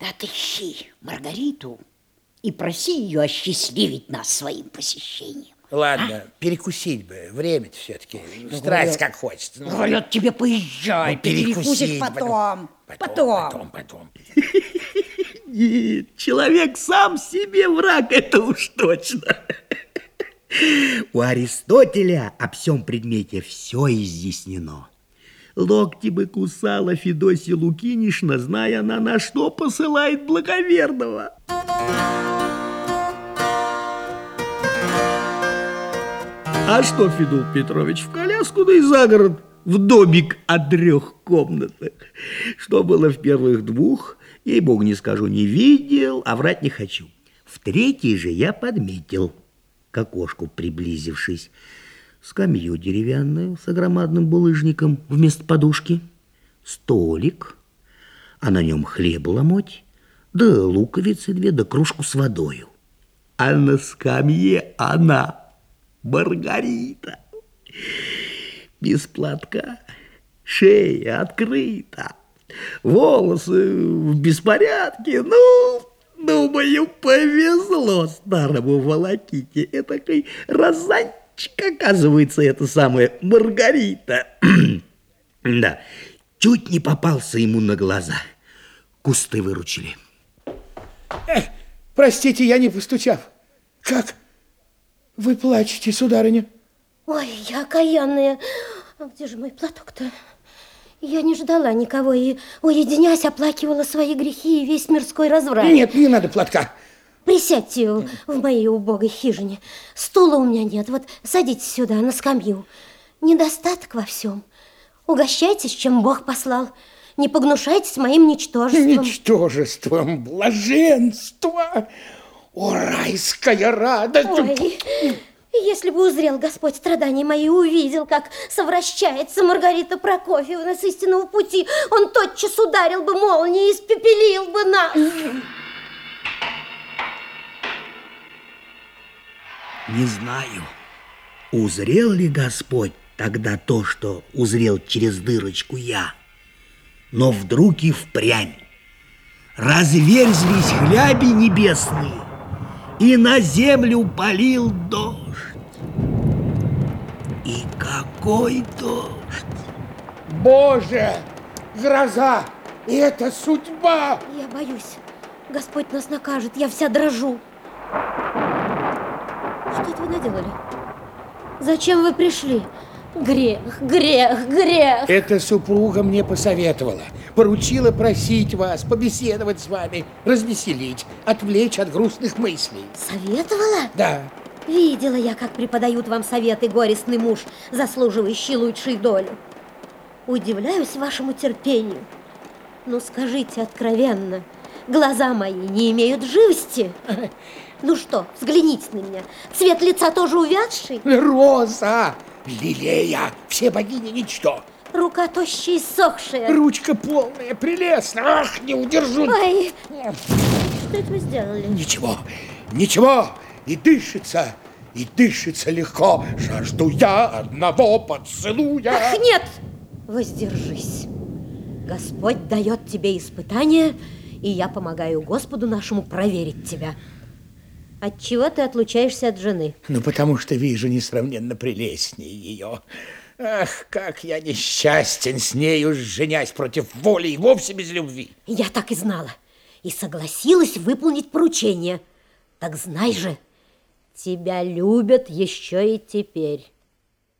Да отыщи Маргариту и проси ее осчастливить нас своим посещением. Ладно, перекусить бы. Время-то все-таки. Страсть как хочется. Ну, Говорят тебе, поезжай, ну, перекусишь перекусить потом. Потом, Потом. потом, потом. Нет, человек сам себе враг, это уж точно. У Аристотеля о всем предмете все изъяснено. Локти бы кусала Федосия Лукинишна, зная она, на что посылает благоверного. А что, Федул Петрович, в коляску, да и за город, в домик о трех комнатах. Что было в первых двух, ей-богу не скажу, не видел, а врать не хочу. В третьей же я подметил, к окошку приблизившись, скамью деревянную с огромадным булыжником вместо подушки, столик, а на нем хлеб ломоть, да луковицы две, да кружку с водою. А на скамье она, Маргарита, без платка, шея открыта, волосы в беспорядке, ну... Думаю, повезло старому волоките. Этакой оказывается, это самая Маргарита. да, чуть не попался ему на глаза. Кусты выручили. Эх, простите, я не постучав. Как вы плачете, сударыня? Ой, я окаянная. А где же мой платок-то? Я не ждала никого и, уединясь, оплакивала свои грехи и весь мирской разврат. Нет, не надо платка. Присядьте в моей убогой хижине. Стула у меня нет. Вот садитесь сюда, на скамью. Недостаток во всем. Угощайтесь, чем Бог послал. Не погнушайтесь моим ничтожеством. Ничтожеством, блаженство, о, райская радость. Ой, если бы узрел Господь страдания мои увидел, как совращается Маргарита Прокофьевна с истинного пути, он тотчас ударил бы молнией и испепелил бы нас. Не знаю, узрел ли Господь тогда то, что узрел через дырочку я. Но вдруг и впрямь разверзлись хляби небесные, и на землю полил дождь. И какой дождь! Боже, гроза, и это судьба. Я боюсь. Господь нас накажет, я вся дрожу. Что это вы наделали? Зачем вы пришли? Грех, грех, грех. Эта супруга мне посоветовала, поручила просить вас, побеседовать с вами, развеселить, отвлечь от грустных мыслей. Советовала? Да, Видела я, как преподают вам советы горестный муж, заслуживающий лучшей доли. Удивляюсь вашему терпению. Ну, скажите откровенно, глаза мои не имеют живости? Ну что, взгляните на меня. Цвет лица тоже увядший? роза, лилея, все богини ничто. Рука тощая и сохшая. Ручка полная, прелестная. Ах, не удержу. Ой, что это вы сделали? Ничего, ничего, и дышится, и дышится легко. Жажду я одного поцелуя. Ах, нет! Воздержись. Господь дает тебе испытание, и я помогаю Господу нашему проверить тебя. Отчего ты отлучаешься от жены? Ну, потому что вижу несравненно прелестнее ее. Ах, как я несчастен с нею, женясь против воли и вовсе без любви. Я так и знала. И согласилась выполнить поручение. Так знай же, тебя любят еще и теперь.